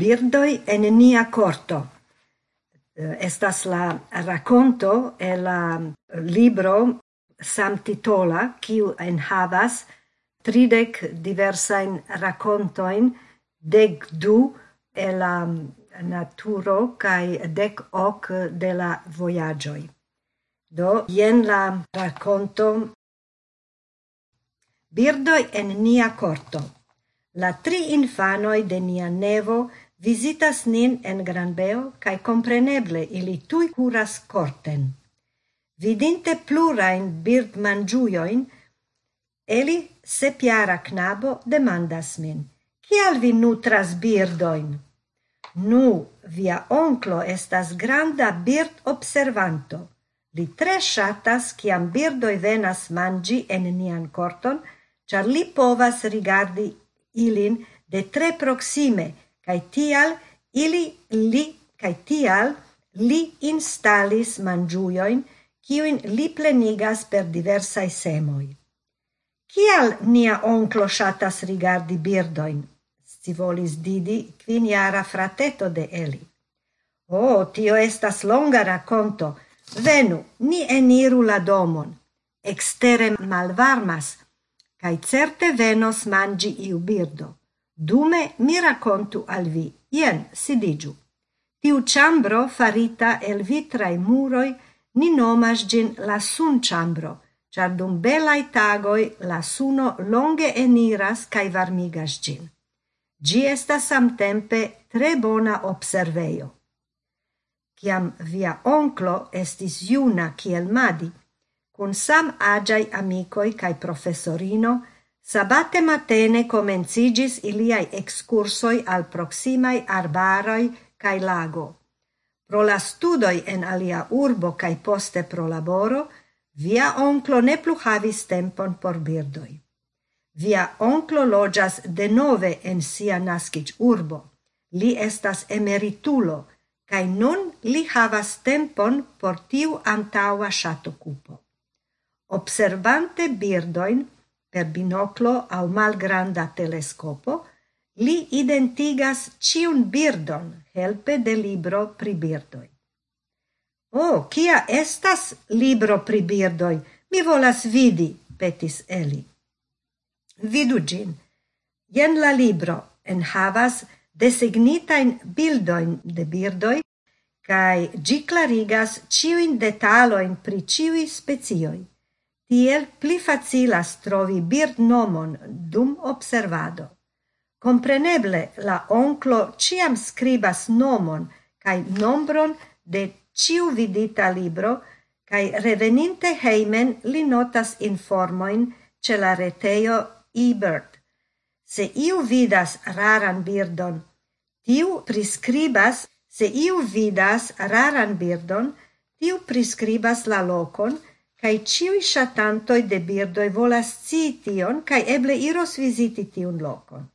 Birdoi en nia corto. Eh, estas la racconto e la eh, libro samtitola, kiu enhavas tridec diversain raccontoin, deg du e la mm, naturo kai dec hoc de la voyagioi. Do, jen la racconto Birdoi en nia corto. La tri infanoi de nia nevo visitas nin en Granbeo, cae compreneble ili tui curas corten. Vidinte plurain bird mangiuioin, Eli, sepiara knabo, demandas min, Cial vi nutras birdoin? Nu, via onclo estas granda bird observanto. Li tre shatas ciam birdoi venas mangi en nian korton, char li povas rigardi ilin de tre proksime, Kaj tial ili li kaj tial li instalis manĝujoin, kiuin li plenigas per diversai semoi. Kial nia onklo shatas rigardi birdoin? Si volis didi quiniara frateto de Eli. Oh, tio estas longa racconto. Venu, ni eniru la domon. Extere malvarmas, cae certe venos mangi iu birdo. Dume mi raccontu al vi, ien, sidigiu. Tiu ciambro farita el vitrai muroi, ni nomas gin la sun ciambro, char dum belai tagoi la suno longe eniras cae varmigas gin. Gi estas samtempe tre bona observeio. Ciam via onclo estis iuna kiel madi, cun sam agiai amicoi cae professorino, Sabate matene comencigis iliai excursoi al proximai arbaroi cae lago. Pro la studoi en alia urbo cae poste pro laboro, via onclo ne plu havis tempon por birdoi. Via onclo logias de nove en sia nascic urbo. Li estas emeritulo, cae nun li havas tempon por tiu antaua shatocupo. Observante birdoin, per binoclo au malgranda telescopo, li identigas ciun birdon helpe de libro pri birdoi. Oh, kia estas libro pri birdoi? Mi volas vidi, petis Eli. Vidu gin. Jen la libro en havas designitain bildoin de birdoi cae gi clarigas ciuin detaloin pri ciui specioi. Tiel pli facilas trovi birdnomon dum observado. Compreneble la onclo ciam scribas nomon cae nombron de ciu vidita libro cae reveninte heimen li notas informoin ce la retejo eBird. Se iu vidas raran birdon, tiu prescribas, se iu vidas raran birdon, tiu prescribas la locon, Kai ciui shatantoi de birdoi volas cition tion, kai eble iros visiti tiun locon.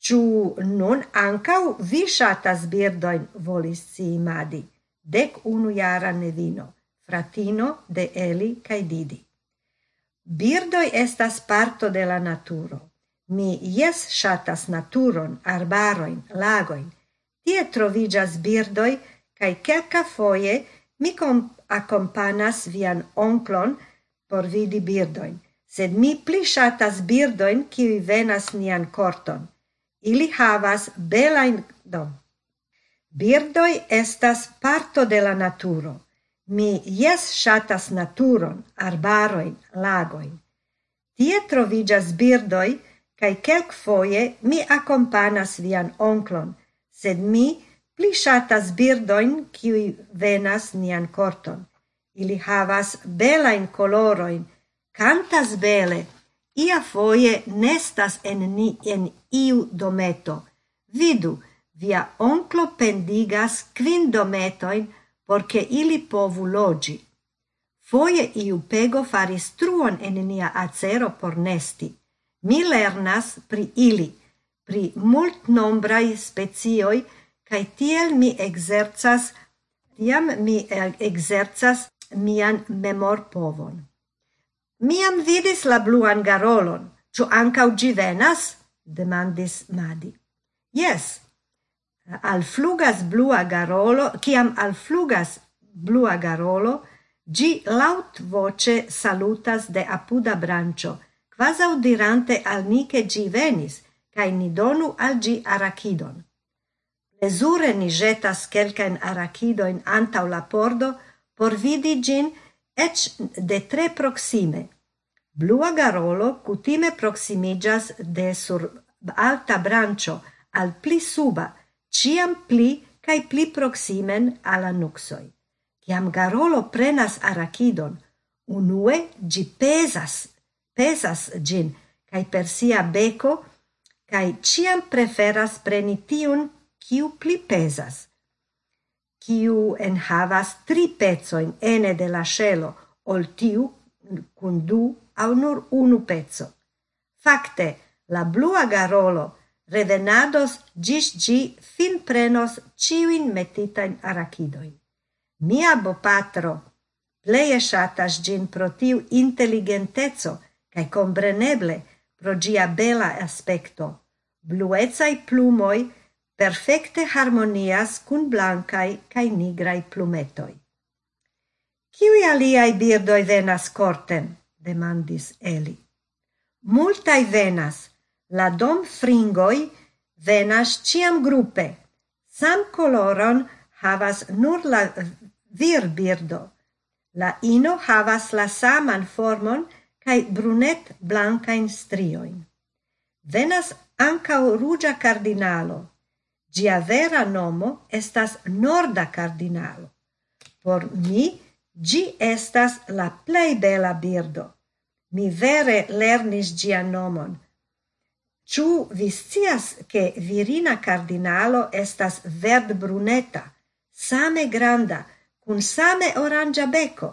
Ciu nun ancau vi shatas birdoin volis scii Madi, dec unu jara nevino, fratino de Eli kai Didi. Birdoi estas parto de la naturo. Mi jes shatas naturon, arbaroin, lagoin. Tie trovigas birdoi, kai kelka foie mi comp accompanas vian onklon por vidi birdoin, sed mi pli shatas birdoin qui venas nian corton. Ili havas belain dom. Birdoi estas parto de la naturo. Mi jes shatas naturon, arbaroin, lagoin. Tie trovigas birdoi, cae kelk foie mi accompanas vian onklon, sed mi pli shatas birdoin qui venas nian corton. Ili havas belain coloroin, cantas bele, ia foie nestas en, ni, en iu dometo. Vidu, via onclo pendigas quin dometoin porce ili povu logi. Foie iu pego faris truon en nia acero por nesti. Mi lernas pri ili, pri multnombraj specioi, Kai tiel mi exercas, tiam mi exercas mian memor povon Miam vidis la bluan garolon, ĉu ankaŭ ĝi venas? demandis Madi. Jes, alflugas blua garolo, kiam alflugas blua garolo, gi laut voce salutas de apuda brancio, quasau dirante al ni che gi venis, cae ni donu al gi arachidon Mesure ni jetas quelcaen arachidoin antau la pordo por vidi gin ec de tre proxime. Blua garolo cutime proximigas de sur alta brancio al pli suba, ciam pli cae pli proximen ala nuxoi. Ciam garolo prenas arachidon, unue gi pesas, pesas gin, cae per sia beco, cae ciam preferas preni tiun kiu pli pesas. Kiu enhavas tri pezoin ene de la shelo, ol tiu cun du au nur unu pezzo. Fakte, la blua garolo revenados gis gi fin prenos ciuin metitain arachidoin. Mia bopatro pleie shatas gin pro tiu intelligentezo, cae compreneble pro gia bela aspecto. Bluezai plumoi perfecte harmonias cun blancai cae nigrai plumetoi. Ciui aliai birdoi venas corten? demandis Eli. Multai venas, la dom fringoi venas ciam gruppe, sam coloron havas nur la vir birdo. La ino havas la saman formon cae brunet blancain strioin. Venas ancau rugia cardinalo, Gia vera nomo estas Norda Cardinalo. Por mi, gi estas la plei bela birdo. Mi vere lernis gia nomon. Ciu vi scias che virina cardinalo estas verd bruneta, same granda, cun same orangia beco.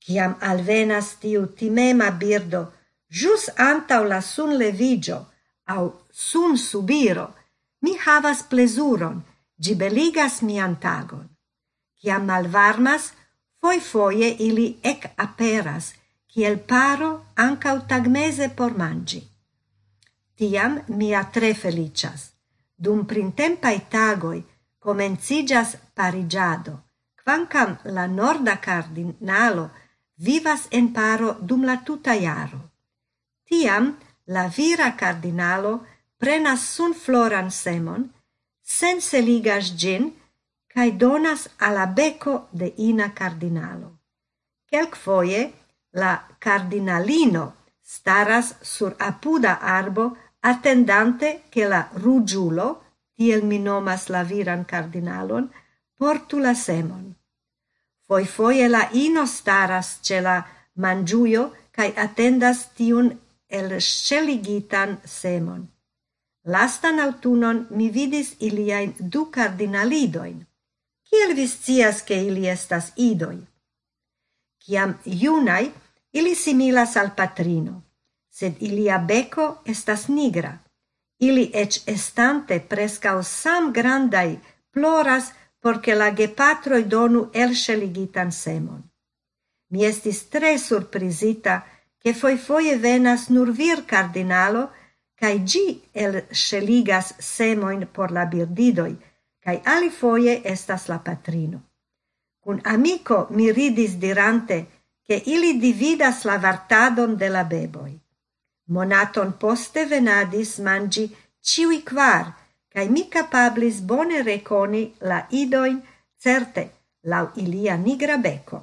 Ciam alvenas tiu timema birdo, jus antau la sun levigio, au sun subiro, Mi havas plezuron, gibeligas mian tagon. Ciam malvarmas, foi foie ili ec aperas, ciel paro ancau tagmese por mangi. Tiam mia tre felicias. Dum printempai tagoi comencigas parigiado, quancam la norda cardinalo vivas en paro dum la tuta iaro. Tiam la vira cardinalo prenas sun floran semon, senseligas gin, cae donas alla beco de ina cardinalo. Quelcfoie la cardinalino staras sur apuda arbo attendante che la rugiulo, tiel mi nomas la viran cardinalon, portu la semon. Foi foie la ino staras ce la mangiuio cae attendas tiun el sceligitan semon. Lastan autunon mi vidis iliain du cardinalidoin. Kiel vi scias, ke ili estas idoi? Ciam iunai, ili similas al patrino, sed ilia beco estas nigra. Ili ec estante prescau sam grandai ploras porque la gepatroi donu elŝeligitan semon. Mi estis tre surprizita, che foi foie venas nur vir cardinalo, cae gi el elŝeligas semoin por la birdidoi, cae alifoje estas la patrino. Cun amico mi ridis dirante che ili dividas la vartadon de la beboi. Monaton poste venadis mangi ciui quar, cae mi capablis bone reconi la idoin, certe, lau ilia nigra beco.